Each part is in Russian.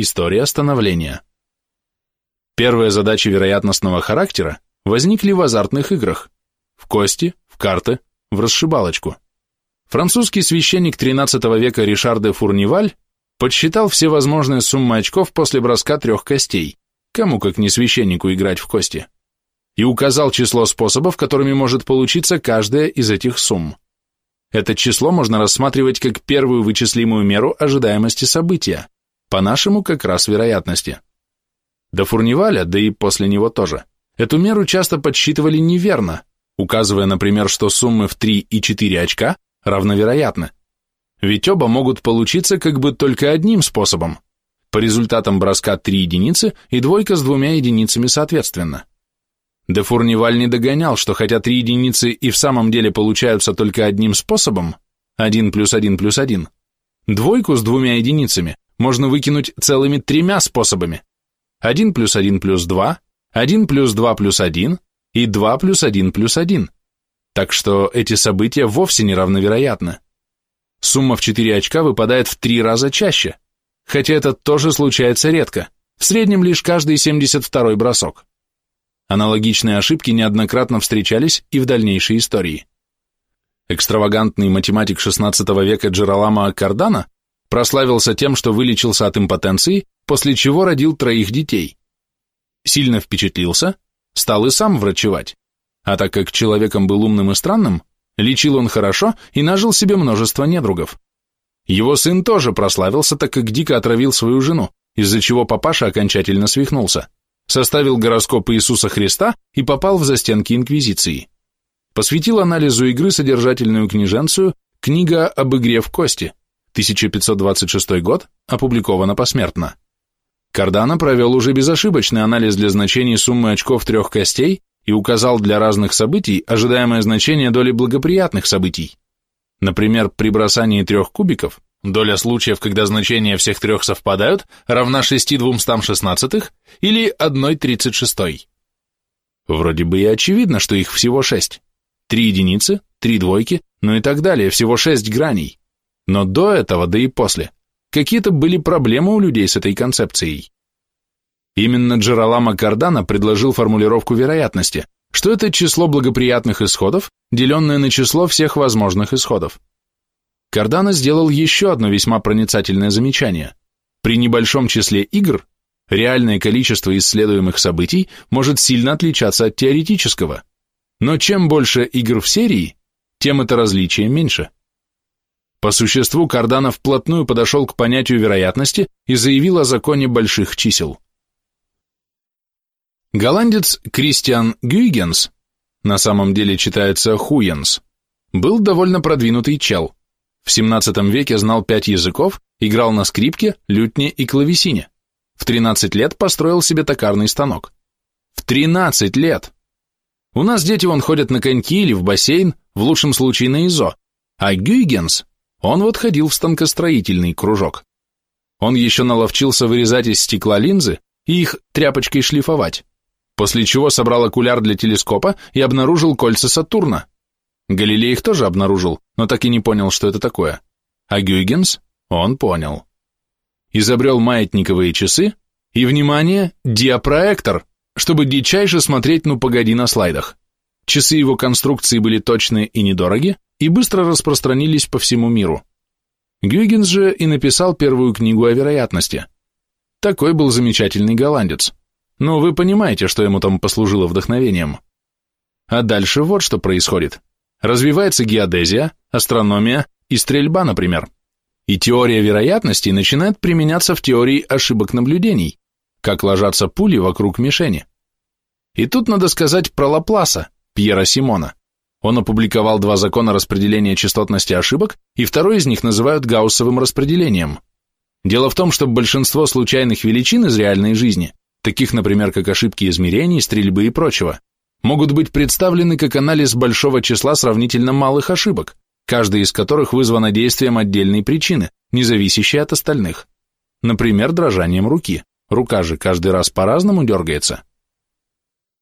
История становления. Первые задачи вероятностного характера возникли в азартных играх, в кости, в карты, в расшибалочку. Французский священник XIII века Ришар де Фурниваль подсчитал все возможные суммы очков после броска трех костей, кому как не священнику играть в кости, и указал число способов, которыми может получиться каждая из этих сумм. Это число можно рассматривать как первую вычислимую меру ожидаемости события, по-нашему как раз вероятности. До Фурниваля, да и после него тоже, эту меру часто подсчитывали неверно, указывая, например, что суммы в 3 и 4 очка равновероятны. Ведь оба могут получиться как бы только одним способом, по результатам броска 3 единицы и двойка с двумя единицами соответственно. Де Фурниваль не догонял, что хотя три единицы и в самом деле получаются только одним способом, 1 плюс 1 плюс 1, двойку с двумя единицами можно выкинуть целыми тремя способами. 1 плюс 1 плюс 2, 1 плюс 2 плюс 1 и 2 плюс 1 плюс 1. Так что эти события вовсе не равновероятны. Сумма в 4 очка выпадает в 3 раза чаще, хотя это тоже случается редко, в среднем лишь каждый 72 бросок. Аналогичные ошибки неоднократно встречались и в дальнейшей истории. Экстравагантный математик XVI века Джералама Кардана прославился тем, что вылечился от импотенции, после чего родил троих детей. Сильно впечатлился, стал и сам врачевать. А так как человеком был умным и странным, лечил он хорошо и нажил себе множество недругов. Его сын тоже прославился, так как дико отравил свою жену, из-за чего папаша окончательно свихнулся, составил гороскоп Иисуса Христа и попал в застенки Инквизиции. Посвятил анализу игры содержательную книженцию «Книга об игре в кости», 1526 год, опубликовано посмертно. Кардано провел уже безошибочный анализ для значений суммы очков трех костей и указал для разных событий ожидаемое значение доли благоприятных событий. Например, при бросании трех кубиков доля случаев, когда значения всех трех совпадают, равна 6,216 или 1,36. Вроде бы и очевидно, что их всего шесть. Три единицы, три двойки, ну и так далее, всего шесть граней. Но до этого, да и после, какие-то были проблемы у людей с этой концепцией. Именно Джералама Кардана предложил формулировку вероятности, что это число благоприятных исходов, деленное на число всех возможных исходов. Кардана сделал еще одно весьма проницательное замечание. При небольшом числе игр реальное количество исследуемых событий может сильно отличаться от теоретического, но чем больше игр в серии, тем это различие меньше. По существу Кардано вплотную подошел к понятию вероятности и заявил о законе больших чисел. Голландец Кристиан Гюйгенс, на самом деле читается Хуенс, был довольно продвинутый чел. В 17 веке знал пять языков, играл на скрипке, лютне и клавесине. В 13 лет построил себе токарный станок. В 13 лет! У нас дети вон ходят на коньки или в бассейн, в лучшем случае на ИЗО, а Гюйгенс он вот ходил в станкостроительный кружок. Он еще наловчился вырезать из стекла линзы и их тряпочкой шлифовать, после чего собрал окуляр для телескопа и обнаружил кольца Сатурна. Галилей их тоже обнаружил, но так и не понял, что это такое. А Гюйгенс он понял. Изобрел маятниковые часы и, внимание, диапроектор, чтобы дичайше смотреть «Ну погоди» на слайдах. Часы его конструкции были точные и недороги, и быстро распространились по всему миру. Гюйгенс же и написал первую книгу о вероятности. Такой был замечательный голландец. Но вы понимаете, что ему там послужило вдохновением. А дальше вот что происходит. Развивается геодезия, астрономия и стрельба, например. И теория вероятности начинает применяться в теории ошибок наблюдений, как ложатся пули вокруг мишени. И тут надо сказать про Лапласа, Пьера Симона. Он опубликовал два закона распределения частотности ошибок, и второй из них называют гауссовым распределением. Дело в том, что большинство случайных величин из реальной жизни, таких, например, как ошибки измерений, стрельбы и прочего, могут быть представлены как анализ большого числа сравнительно малых ошибок, каждая из которых вызвана действием отдельной причины, не зависящей от остальных. Например, дрожанием руки. Рука же каждый раз по-разному дергается.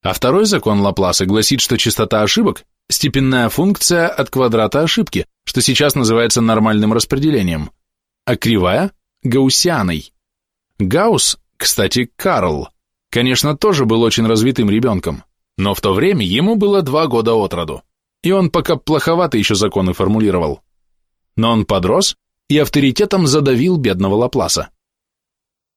А второй закон Лапласа гласит, что частота ошибок степенная функция от квадрата ошибки, что сейчас называется нормальным распределением, а кривая – гауссианой. Гаусс, кстати, Карл, конечно, тоже был очень развитым ребенком, но в то время ему было два года от роду, и он пока плоховато еще законы формулировал. Но он подрос и авторитетом задавил бедного Лапласа.